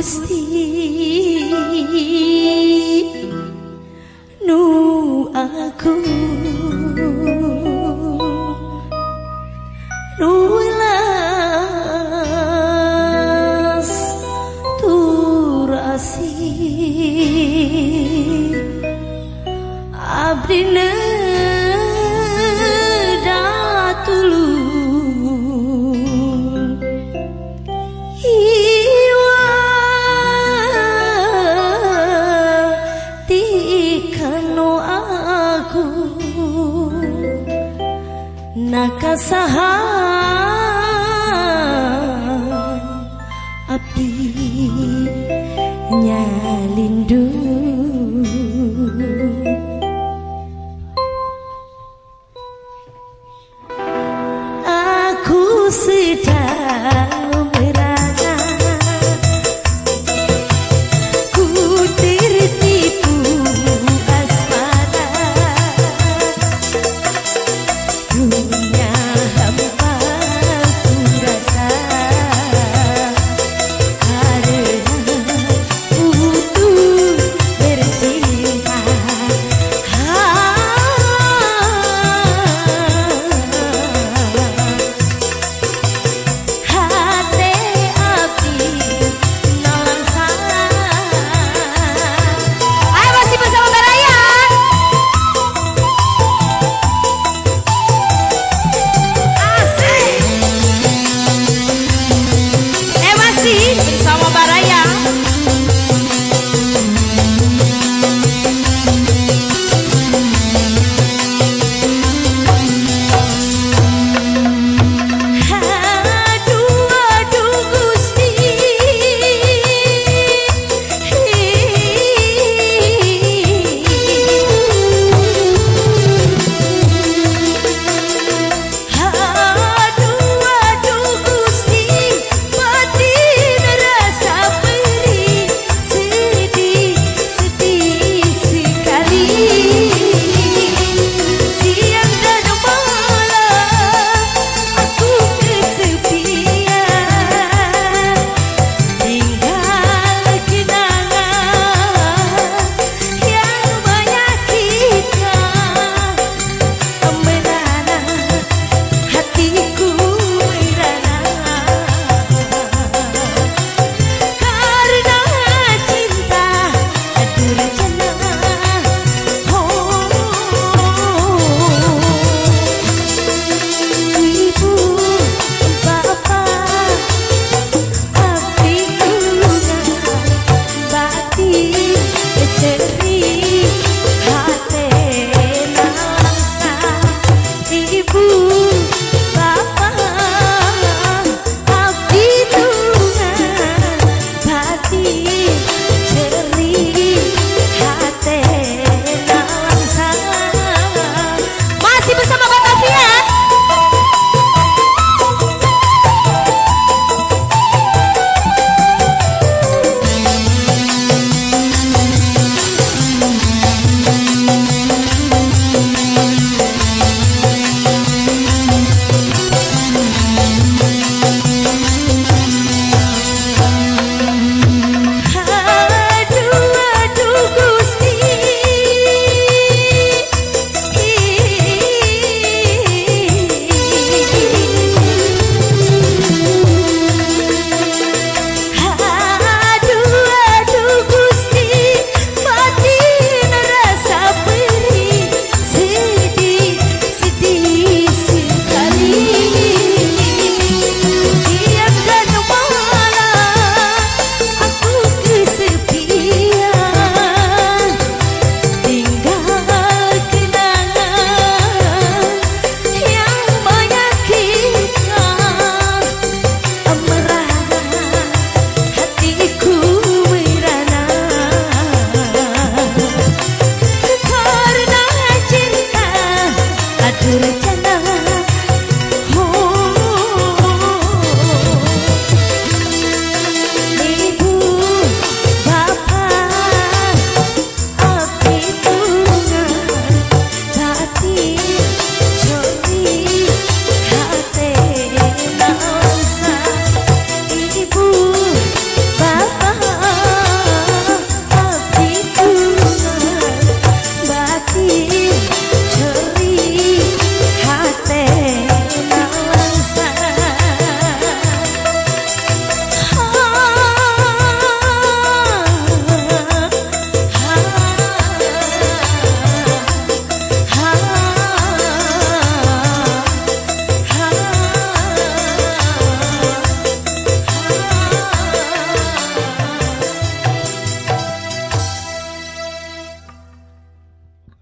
دوستی nakasaha api nyalindu